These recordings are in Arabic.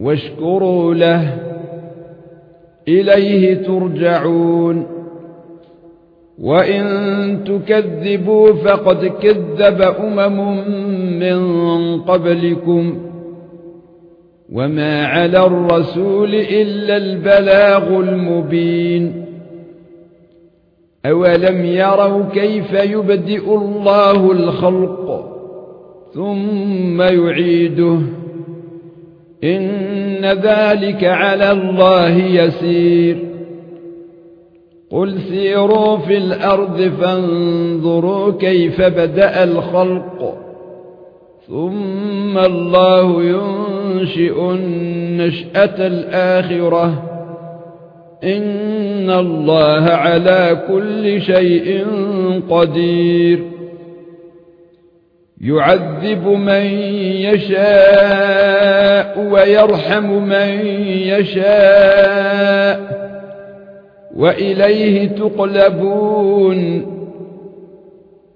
واشكروا له. إليه ترجعون. وإن تكذبوا فقد كذب أمم من قبلكم. وما على الرسول إلا البلاغ المبين. أولم يروا كيف يبدئ الله الخلق ثم يعيده؟ إن ذلك على الله يسير. قل سيروا في الأرض فانظروا كيف بدأ الخلق. ثم الله ينشئ النشأة الآخرة. إن الله على كل شيء قدير. يعذب من يشاء ويرحم من يشاء وإليه تقلبون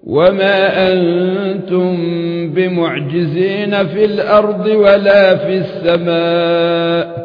وما أنتم بمعجزين في الأرض ولا في السماء